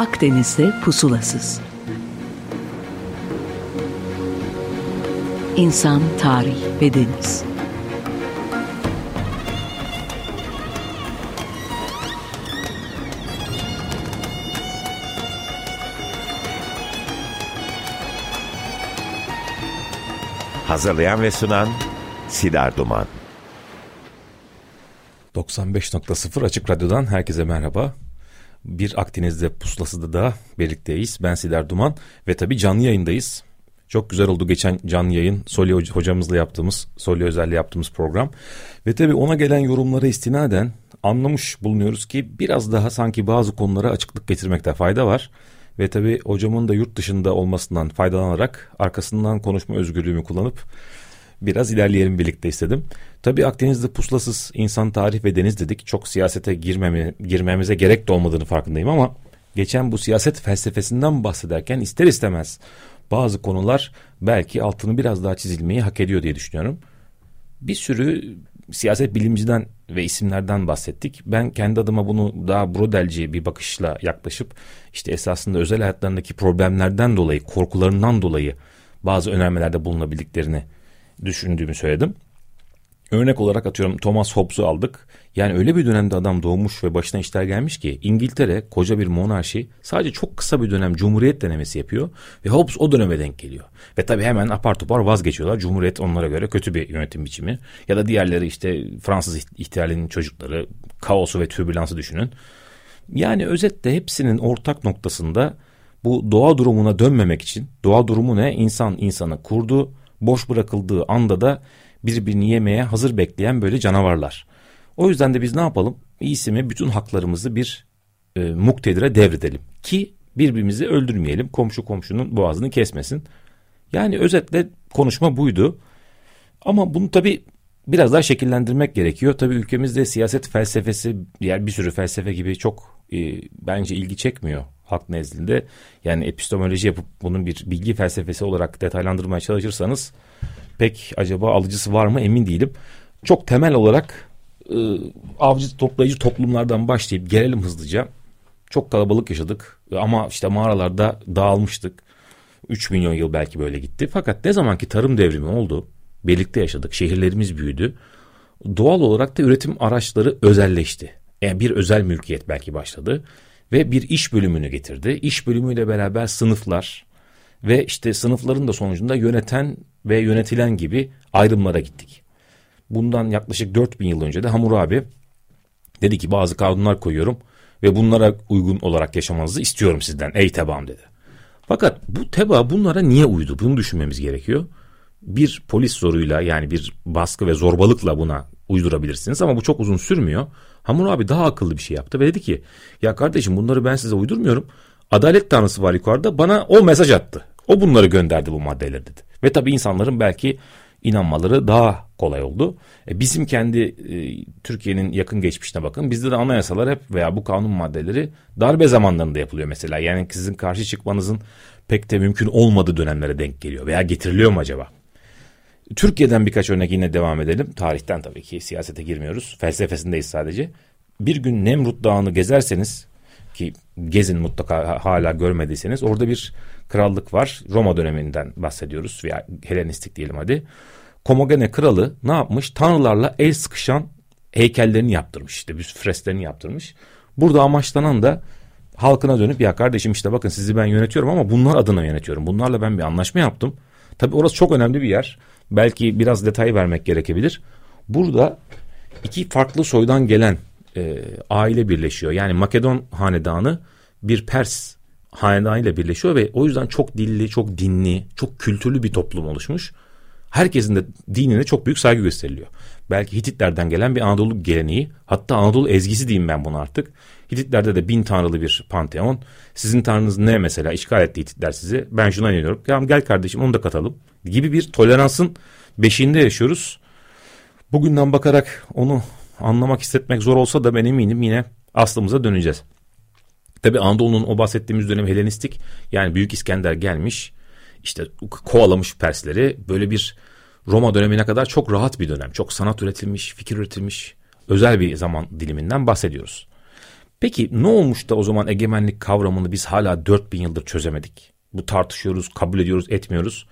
Akdeniz'de pusulasız. İnsan, tarih ve deniz. Hazırlayan ve sunan Sidar Duman. 95.0 Açık Radyo'dan herkese merhaba. Bir Akdeniz'de pusulasıda da birlikteyiz. Ben Sidar Duman ve tabii canlı yayındayız. Çok güzel oldu geçen canlı yayın. Soli hocamızla yaptığımız, Soli özelliği yaptığımız program. Ve tabii ona gelen yorumlara istinaden anlamış bulunuyoruz ki biraz daha sanki bazı konulara açıklık getirmekte fayda var. Ve tabii hocamın da yurt dışında olmasından faydalanarak arkasından konuşma özgürlüğümü kullanıp biraz ilerleyelim birlikte istedim. Tabii Akdeniz'de puslasız insan tarih ve deniz dedik. Çok siyasete girmemi, girmemize gerek de olmadığını farkındayım ama geçen bu siyaset felsefesinden bahsederken ister istemez bazı konular belki altını biraz daha çizilmeyi hak ediyor diye düşünüyorum. Bir sürü siyaset bilimciden ve isimlerden bahsettik. Ben kendi adıma bunu daha brodelci bir bakışla yaklaşıp işte esasında özel hayatlarındaki problemlerden dolayı, korkularından dolayı bazı önermelerde bulunabildiklerini düşündüğümü söyledim. Örnek olarak atıyorum Thomas Hobbes'u aldık. Yani öyle bir dönemde adam doğmuş ve başına işler gelmiş ki İngiltere koca bir monarşi sadece çok kısa bir dönem cumhuriyet denemesi yapıyor ve Hobbes o döneme denk geliyor. Ve tabii hemen apar topar vazgeçiyorlar. Cumhuriyet onlara göre kötü bir yönetim biçimi. Ya da diğerleri işte Fransız ihtilalinin çocukları kaosu ve türbülansı düşünün. Yani özetle hepsinin ortak noktasında bu doğa durumuna dönmemek için doğa durumu ne? İnsan insanı kurdu. Boş bırakıldığı anda da birbirini yemeye hazır bekleyen böyle canavarlar. O yüzden de biz ne yapalım? İyisi mi bütün haklarımızı bir e, muktedire devredelim. Ki birbirimizi öldürmeyelim. Komşu komşunun boğazını kesmesin. Yani özetle konuşma buydu. Ama bunu tabii biraz daha şekillendirmek gerekiyor. Tabii ülkemizde siyaset felsefesi diğer bir sürü felsefe gibi çok e, bence ilgi çekmiyor halk nezdinde. Yani epistemoloji yapıp bunun bir bilgi felsefesi olarak detaylandırmaya çalışırsanız pek acaba alıcısı var mı emin değilim. Çok temel olarak e, avcı toplayıcı toplumlardan başlayıp gelelim hızlıca. Çok kalabalık yaşadık ama işte mağaralarda dağılmıştık. 3 milyon yıl belki böyle gitti. Fakat ne zamanki tarım devrimi oldu, birlikte yaşadık, şehirlerimiz büyüdü. Doğal olarak da üretim araçları özelleşti. Yani bir özel mülkiyet belki başladı ve bir iş bölümünü getirdi. İş bölümüyle beraber sınıflar ve işte sınıfların da sonucunda yöneten ve yönetilen gibi ayrımlara gittik. Bundan yaklaşık 4000 yıl önce de Hammurabi dedi ki bazı kanunlar koyuyorum ve bunlara uygun olarak yaşamanızı istiyorum sizden ey tebaam dedi. Fakat bu teba bunlara niye uydu bunu düşünmemiz gerekiyor. Bir polis zoruyla yani bir baskı ve zorbalıkla buna uydurabilirsiniz ama bu çok uzun sürmüyor. Hammurabi daha akıllı bir şey yaptı ve dedi ki ya kardeşim bunları ben size uydurmuyorum. Adalet tanrısı var yukarıda bana o mesaj attı. O bunları gönderdi bu maddeleri dedi. Ve tabii insanların belki inanmaları daha kolay oldu. E bizim kendi e, Türkiye'nin yakın geçmişine bakın. Bizde de anayasalar hep veya bu kanun maddeleri darbe zamanlarında yapılıyor mesela. Yani sizin karşı çıkmanızın pek de mümkün olmadığı dönemlere denk geliyor veya getiriliyor mu acaba? Türkiye'den birkaç örnek yine devam edelim. Tarihten tabii ki siyasete girmiyoruz. Felsefesindeyiz sadece. Bir gün Nemrut Dağı'nı gezerseniz ki gezin mutlaka hala görmediyseniz orada bir krallık var. Roma döneminden bahsediyoruz veya Helenistik diyelim hadi. Komogene kralı ne yapmış? Tanrılarla el sıkışan heykellerini yaptırmış işte bir fresklerini yaptırmış. Burada amaçlanan da halkına dönüp ya kardeşim işte bakın sizi ben yönetiyorum ama bunlar adına yönetiyorum. Bunlarla ben bir anlaşma yaptım. Tabi orası çok önemli bir yer. Belki biraz detay vermek gerekebilir. Burada iki farklı soydan gelen e, aile birleşiyor. Yani Makedon hanedanı bir Pers hanedanıyla birleşiyor ve o yüzden çok dilli, çok dinli, çok kültürlü bir toplum oluşmuş. Herkesin de dinine çok büyük saygı gösteriliyor. Belki Hititlerden gelen bir Anadolu geleneği, hatta Anadolu ezgisi diyeyim ben bunu artık. Hititlerde de bin tanrılı bir panteon. Sizin tanrınız ne mesela? İşgal etti Hititler sizi. Ben şuna inanıyorum. Tamam gel kardeşim onu da katalım. Gibi bir toleransın beşiğinde yaşıyoruz. Bugünden bakarak onu anlamak, hissetmek zor olsa da ben eminim yine aslımıza döneceğiz. Tabi Anadolu'nun o bahsettiğimiz dönem Helenistik yani Büyük İskender gelmiş işte kovalamış Persleri böyle bir Roma dönemine kadar çok rahat bir dönem. Çok sanat üretilmiş, fikir üretilmiş özel bir zaman diliminden bahsediyoruz. Peki ne olmuş da o zaman egemenlik kavramını biz hala 4000 yıldır çözemedik? Bu tartışıyoruz, kabul ediyoruz, etmiyoruz.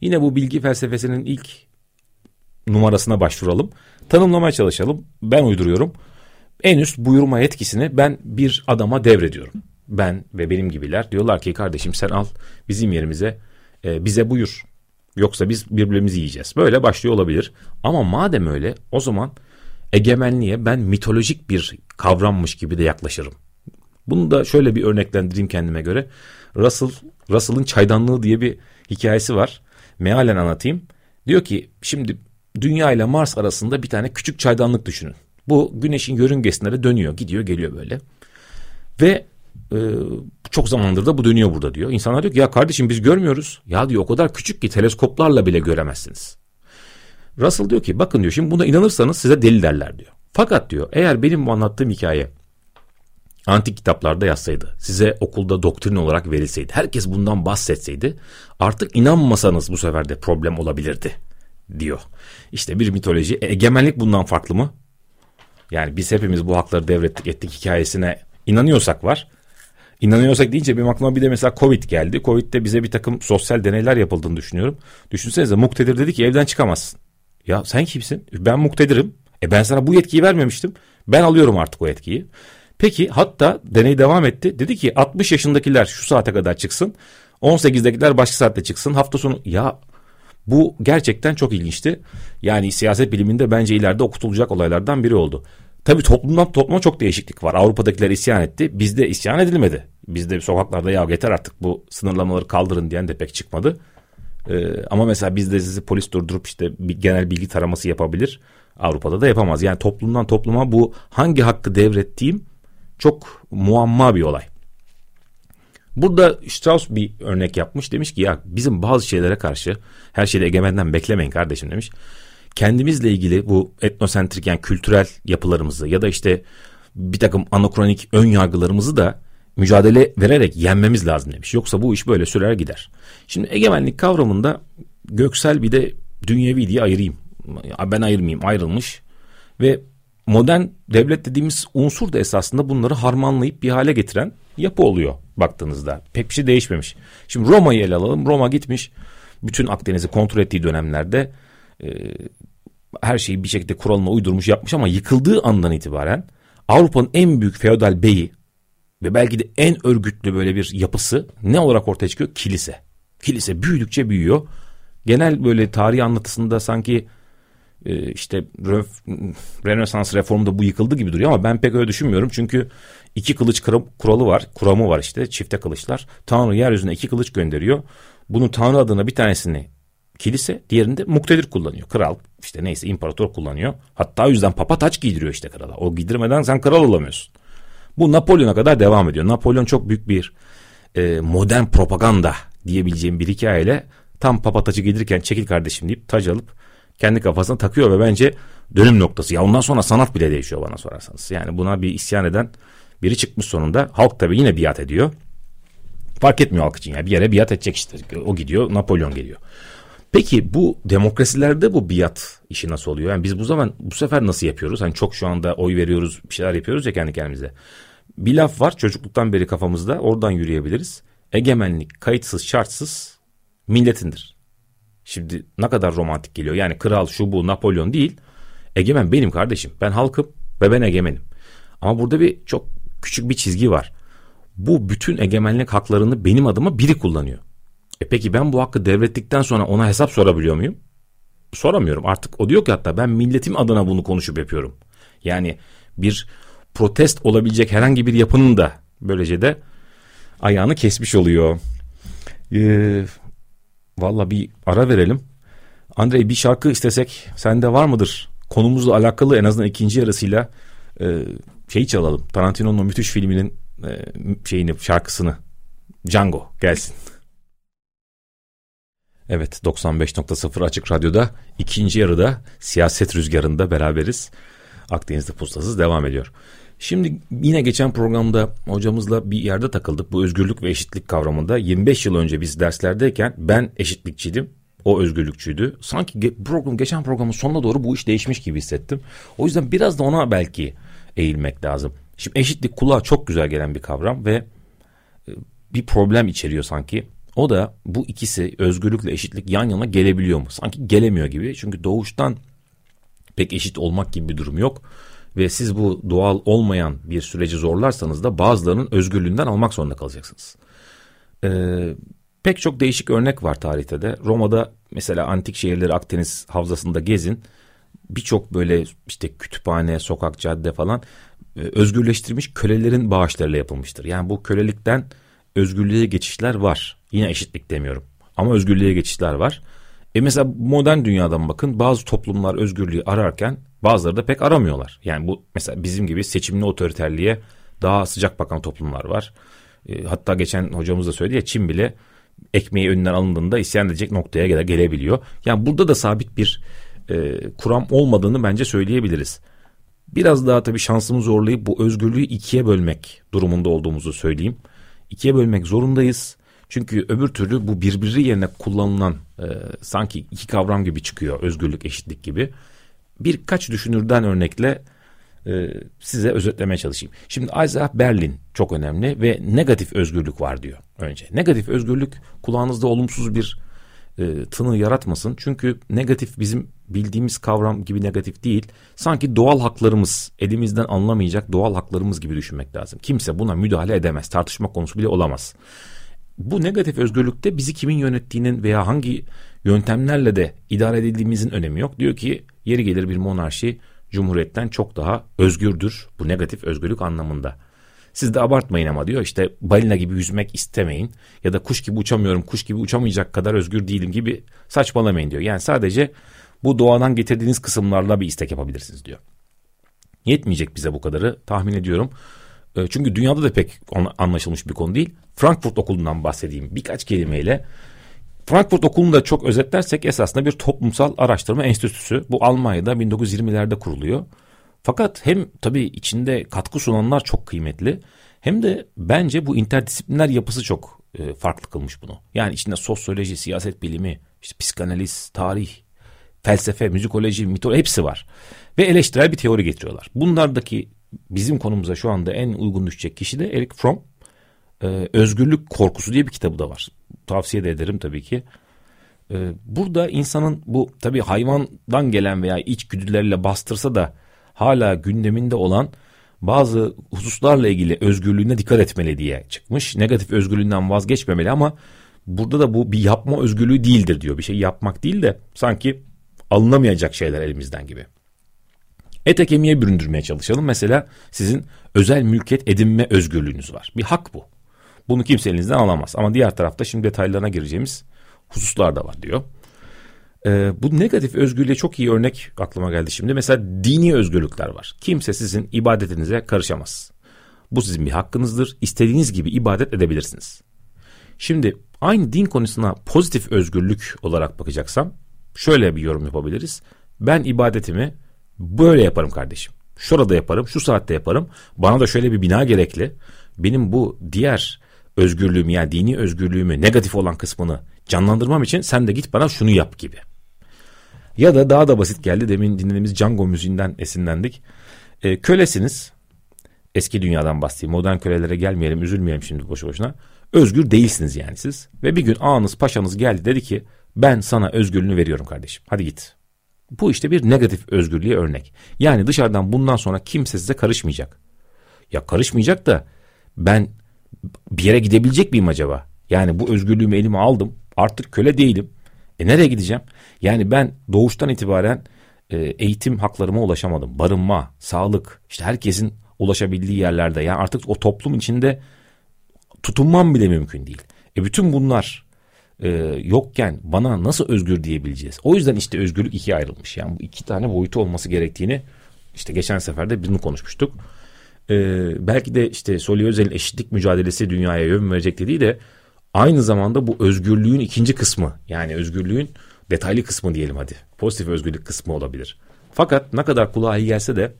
Yine bu bilgi felsefesinin ilk numarasına başvuralım. Tanımlamaya çalışalım. Ben uyduruyorum. En üst buyurma yetkisini ben bir adama devrediyorum. Ben ve benim gibiler diyorlar ki kardeşim sen al bizim yerimize e, bize buyur. Yoksa biz birbirimizi yiyeceğiz. Böyle başlıyor olabilir. Ama madem öyle o zaman egemenliğe ben mitolojik bir kavrammış gibi de yaklaşırım. Bunu da şöyle bir örneklendireyim kendime göre. Russell, Russell'ın çaydanlığı diye bir hikayesi var. Mealen anlatayım. Diyor ki şimdi Dünya ile Mars arasında bir tane küçük çaydanlık düşünün. Bu güneşin yörüngesinde de dönüyor, gidiyor, geliyor böyle. Ve e, çok zamandır da bu dönüyor burada diyor. İnsanlar diyor ki ya kardeşim biz görmüyoruz. Ya diyor o kadar küçük ki teleskoplarla bile göremezsiniz. Russell diyor ki bakın diyor şimdi buna inanırsanız size deli derler diyor. Fakat diyor eğer benim bu anlattığım hikaye antik kitaplarda yazsaydı, size okulda doktrin olarak verilseydi, herkes bundan bahsetseydi artık inanmasanız bu sefer de problem olabilirdi diyor. İşte bir mitoloji. E, egemenlik bundan farklı mı? Yani biz hepimiz bu hakları devrettik ettik hikayesine inanıyorsak var. İnanıyorsak deyince benim aklıma bir de mesela Covid geldi. Covid'de bize bir takım sosyal deneyler yapıldığını düşünüyorum. Düşünsenize muktedir dedi ki evden çıkamazsın. Ya sen kimsin? Ben muktedirim. E ben sana bu yetkiyi vermemiştim. Ben alıyorum artık o yetkiyi. Peki hatta deney devam etti. Dedi ki 60 yaşındakiler şu saate kadar çıksın. 18'dekiler başka saatte çıksın. Hafta sonu ya bu gerçekten çok ilginçti. Yani siyaset biliminde bence ileride okutulacak olaylardan biri oldu. Tabii toplumdan topluma çok değişiklik var. Avrupa'dakiler isyan etti. Bizde isyan edilmedi. Bizde sokaklarda ya yeter artık bu sınırlamaları kaldırın diyen de pek çıkmadı. Ee, ama mesela bizde sizi polis durdurup işte genel bilgi taraması yapabilir. Avrupa'da da yapamaz. Yani toplumdan topluma bu hangi hakkı devrettiğim çok muamma bir olay. Burada Strauss bir örnek yapmış. Demiş ki ya bizim bazı şeylere karşı her şeyde egemenden beklemeyin kardeşim demiş. Kendimizle ilgili bu etnosentrik yani kültürel yapılarımızı ya da işte bir takım anakronik ön yargılarımızı da mücadele vererek yenmemiz lazım demiş. Yoksa bu iş böyle sürer gider. Şimdi egemenlik kavramında göksel bir de dünyevi diye ayırayım. Ben ayırmayayım ayrılmış ve modern devlet dediğimiz unsur da esasında bunları harmanlayıp bir hale getiren yapı oluyor baktığınızda. Pek bir şey değişmemiş. Şimdi Roma'yı ele alalım. Roma gitmiş bütün Akdeniz'i kontrol ettiği dönemlerde e, her şeyi bir şekilde kuralına uydurmuş yapmış ama yıkıldığı andan itibaren Avrupa'nın en büyük feodal beyi ve belki de en örgütlü böyle bir yapısı ne olarak ortaya çıkıyor? Kilise. Kilise büyüdükçe büyüyor. Genel böyle tarih anlatısında sanki e, işte Rönesans reformunda bu yıkıldı gibi duruyor ama ben pek öyle düşünmüyorum. Çünkü iki kılıç kuralı var. Kuramı var işte çifte kılıçlar. Tanrı yeryüzüne iki kılıç gönderiyor. Bunun Tanrı adına bir tanesini kilise, diğerini de muktedir kullanıyor. Kral işte neyse imparator kullanıyor. Hatta o yüzden papa taç giydiriyor işte krala. O giydirmeden sen kral olamıyorsun. Bu Napolyon'a kadar devam ediyor. Napolyon çok büyük bir e, modern propaganda diyebileceğim bir hikayeyle tam papa tacı giydirirken çekil kardeşim deyip tac alıp kendi kafasına takıyor ve bence dönüm noktası. Ya ondan sonra sanat bile değişiyor bana sorarsanız. Yani buna bir isyan eden biri çıkmış sonunda. Halk tabi yine biat ediyor. Fark etmiyor halk için. Yani bir yere biat edecek işte. O gidiyor Napolyon geliyor. Peki bu demokrasilerde bu biat işi nasıl oluyor? Yani biz bu zaman bu sefer nasıl yapıyoruz? Hani çok şu anda oy veriyoruz, bir şeyler yapıyoruz ya kendi kendimize. Bir laf var çocukluktan beri kafamızda oradan yürüyebiliriz. Egemenlik kayıtsız şartsız milletindir. Şimdi ne kadar romantik geliyor. Yani kral şu bu Napolyon değil. Egemen benim kardeşim. Ben halkım ve ben egemenim. Ama burada bir çok küçük bir çizgi var. Bu bütün egemenlik haklarını benim adıma biri kullanıyor. E peki ben bu hakkı devrettikten sonra ona hesap sorabiliyor muyum? Soramıyorum. Artık o diyor ki hatta ben milletim adına bunu konuşup yapıyorum. Yani bir protest olabilecek herhangi bir yapının da böylece de ayağını kesmiş oluyor. Ee, Valla bir ara verelim. Andrei bir şarkı istesek sende var mıdır? Konumuzla alakalı en azından ikinci yarısıyla e, şeyi çalalım. Tarantino'nun müthiş filminin e, şeyini şarkısını. Django gelsin. Evet 95.0 Açık Radyo'da ikinci yarıda siyaset rüzgarında beraberiz. Akdeniz'de pustasız devam ediyor. Şimdi yine geçen programda hocamızla bir yerde takıldık. Bu özgürlük ve eşitlik kavramında 25 yıl önce biz derslerdeyken ben eşitlikçiydim. O özgürlükçüydü. Sanki program, geçen programın sonuna doğru bu iş değişmiş gibi hissettim. O yüzden biraz da ona belki eğilmek lazım. Şimdi eşitlik kulağa çok güzel gelen bir kavram ve e, bir problem içeriyor sanki. O da bu ikisi özgürlükle eşitlik yan yana gelebiliyor mu? Sanki gelemiyor gibi. Çünkü doğuştan pek eşit olmak gibi bir durum yok. Ve siz bu doğal olmayan bir süreci zorlarsanız da bazılarının özgürlüğünden almak zorunda kalacaksınız. Ee, pek çok değişik örnek var tarihte de. Roma'da mesela antik şehirleri Akdeniz havzasında gezin. Birçok böyle işte kütüphane, sokak, cadde falan e, özgürleştirilmiş kölelerin bağışlarıyla yapılmıştır. Yani bu kölelikten özgürlüğe geçişler var. Yine eşitlik demiyorum. Ama özgürlüğe geçişler var. E mesela modern dünyadan bakın bazı toplumlar özgürlüğü ararken bazıları da pek aramıyorlar. Yani bu mesela bizim gibi seçimli otoriterliğe daha sıcak bakan toplumlar var. E, hatta geçen hocamız da söyledi ya Çin bile ekmeği önünden alındığında isyan edecek noktaya gele, gelebiliyor. Yani burada da sabit bir e, kuram olmadığını bence söyleyebiliriz. Biraz daha tabii şansımı zorlayıp bu özgürlüğü ikiye bölmek durumunda olduğumuzu söyleyeyim. İkiye bölmek zorundayız. Çünkü öbür türlü bu birbiri yerine kullanılan e, sanki iki kavram gibi çıkıyor özgürlük eşitlik gibi. Birkaç düşünürden örnekle e, size özetlemeye çalışayım. Şimdi Isaac Berlin çok önemli ve negatif özgürlük var diyor önce. Negatif özgürlük kulağınızda olumsuz bir e, tını yaratmasın. Çünkü negatif bizim bildiğimiz kavram gibi negatif değil. Sanki doğal haklarımız elimizden anlamayacak doğal haklarımız gibi düşünmek lazım. Kimse buna müdahale edemez. Tartışma konusu bile olamaz. Bu negatif özgürlükte bizi kimin yönettiğinin veya hangi yöntemlerle de idare edildiğimizin önemi yok. Diyor ki yeri gelir bir monarşi cumhuriyetten çok daha özgürdür bu negatif özgürlük anlamında. Siz de abartmayın ama diyor işte balina gibi yüzmek istemeyin ya da kuş gibi uçamıyorum kuş gibi uçamayacak kadar özgür değilim gibi saçmalamayın diyor. Yani sadece bu doğadan getirdiğiniz kısımlarla bir istek yapabilirsiniz diyor. Yetmeyecek bize bu kadarı tahmin ediyorum. Ee, çünkü dünyada da pek anlaşılmış bir konu değil. Frankfurt Okulu'ndan bahsedeyim birkaç kelimeyle. Frankfurt Okulu'nu da çok özetlersek esasında bir toplumsal araştırma enstitüsü. Bu Almanya'da 1920'lerde kuruluyor. Fakat hem tabii içinde katkı sunanlar çok kıymetli hem de bence bu interdisipliner yapısı çok e, farklı kılmış bunu. Yani içinde sosyoloji, siyaset bilimi, işte psikanaliz, tarih, felsefe, müzikoloji, mitoloji hepsi var. Ve eleştirel bir teori getiriyorlar. Bunlardaki bizim konumuza şu anda en uygun düşecek kişi de Eric Fromm. Ee, Özgürlük Korkusu diye bir kitabı da var. Tavsiye de ederim tabii ki. Ee, burada insanın bu tabii hayvandan gelen veya içgüdüleriyle bastırsa da hala gündeminde olan bazı hususlarla ilgili özgürlüğüne dikkat etmeli diye çıkmış. Negatif özgürlüğünden vazgeçmemeli ama burada da bu bir yapma özgürlüğü değildir diyor. Bir şey yapmak değil de sanki alınamayacak şeyler elimizden gibi. Ete kemiğe büründürmeye çalışalım. Mesela sizin özel mülkiyet edinme özgürlüğünüz var. Bir hak bu. Bunu kimse elinizden alamaz. Ama diğer tarafta şimdi detaylarına gireceğimiz hususlar da var diyor. Ee, bu negatif özgürlüğe çok iyi örnek aklıma geldi şimdi. Mesela dini özgürlükler var. Kimse sizin ibadetinize karışamaz. Bu sizin bir hakkınızdır. İstediğiniz gibi ibadet edebilirsiniz. Şimdi aynı din konusuna pozitif özgürlük olarak bakacaksam şöyle bir yorum yapabiliriz. Ben ibadetimi böyle yaparım kardeşim. Şurada yaparım, şu saatte yaparım. Bana da şöyle bir bina gerekli. Benim bu diğer özgürlüğümü yani dini özgürlüğümü negatif olan kısmını canlandırmam için sen de git bana şunu yap gibi. Ya da daha da basit geldi demin dinlediğimiz Django müziğinden esinlendik. E, kölesiniz. Eski dünyadan bahsedeyim. Modern kölelere gelmeyelim, üzülmeyelim şimdi boşu boşuna. Özgür değilsiniz yani siz. Ve bir gün ağanız, paşanız geldi dedi ki ben sana özgürlüğünü veriyorum kardeşim. Hadi git. Bu işte bir negatif özgürlüğe örnek. Yani dışarıdan bundan sonra kimse size karışmayacak. Ya karışmayacak da ben bir yere gidebilecek miyim acaba? Yani bu özgürlüğümü elime aldım. Artık köle değilim. E nereye gideceğim? Yani ben doğuştan itibaren e, eğitim haklarıma ulaşamadım. Barınma, sağlık, işte herkesin ulaşabildiği yerlerde. Yani artık o toplum içinde tutunmam bile mümkün değil. E bütün bunlar e, yokken bana nasıl özgür diyebileceğiz? O yüzden işte özgürlük ikiye ayrılmış. Yani bu iki tane boyutu olması gerektiğini işte geçen seferde birini konuşmuştuk. E, belki de işte Soli Özel'in eşitlik mücadelesi dünyaya yön verecek dediği de aynı zamanda bu özgürlüğün ikinci kısmı. Yani özgürlüğün detaylı kısmı diyelim hadi. Pozitif özgürlük kısmı olabilir. Fakat ne kadar kulağa iyi gelse de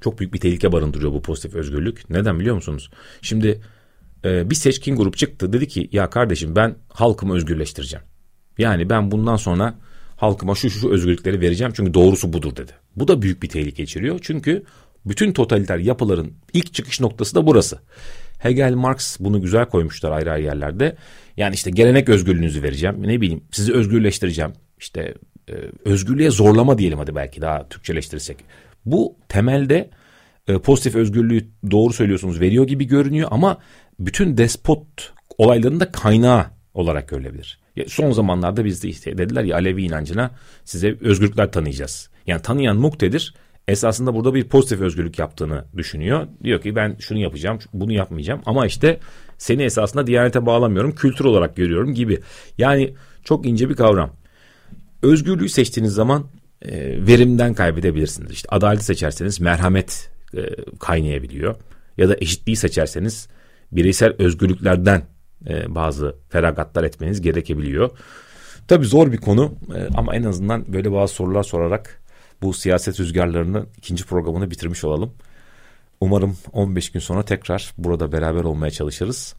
çok büyük bir tehlike barındırıyor bu pozitif özgürlük. Neden biliyor musunuz? Şimdi e, bir seçkin grup çıktı dedi ki ya kardeşim ben halkımı özgürleştireceğim. Yani ben bundan sonra halkıma şu, şu özgürlükleri vereceğim çünkü doğrusu budur dedi. Bu da büyük bir tehlike içeriyor çünkü Bütün totaliter yapıların ilk çıkış noktası da burası. Hegel, Marx bunu güzel koymuşlar ayrı ayrı yerlerde. Yani işte gelenek özgürlüğünüzü vereceğim. Ne bileyim sizi özgürleştireceğim. İşte e, özgürlüğe zorlama diyelim hadi belki daha Türkçeleştirirsek. Bu temelde e, pozitif özgürlüğü doğru söylüyorsunuz veriyor gibi görünüyor ama bütün despot olayların da kaynağı olarak görülebilir. Son zamanlarda biz de işte dediler ya Alevi inancına size özgürlükler tanıyacağız. Yani tanıyan muktedir esasında burada bir pozitif özgürlük yaptığını düşünüyor. Diyor ki ben şunu yapacağım, bunu yapmayacağım ama işte seni esasında diyanete bağlamıyorum, kültür olarak görüyorum gibi. Yani çok ince bir kavram. Özgürlüğü seçtiğiniz zaman e, verimden kaybedebilirsiniz. İşte adaleti seçerseniz merhamet e, kaynayabiliyor. Ya da eşitliği seçerseniz bireysel özgürlüklerden e, bazı feragatlar etmeniz gerekebiliyor. Tabii zor bir konu e, ama en azından böyle bazı sorular sorarak bu siyaset rüzgarlarının ikinci programını bitirmiş olalım. Umarım 15 gün sonra tekrar burada beraber olmaya çalışırız.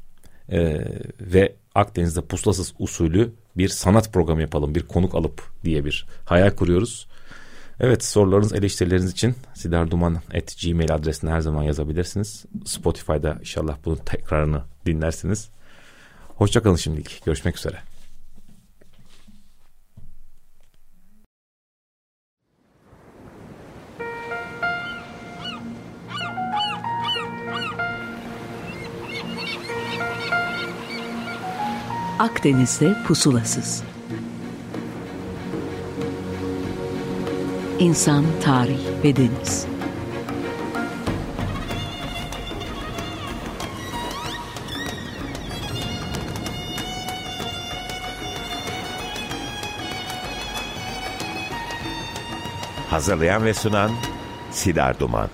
Ee, ve Akdeniz'de puslasız usulü bir sanat programı yapalım, bir konuk alıp diye bir hayal kuruyoruz. Evet sorularınız, eleştirileriniz için sidarduman.gmail adresine her zaman yazabilirsiniz. Spotify'da inşallah bunun tekrarını dinlersiniz. Hoşçakalın şimdilik. Görüşmek üzere. Akdeniz'de pusulasız. İnsan, tarih ve deniz. Hazırlayan ve sunan Sidar Duman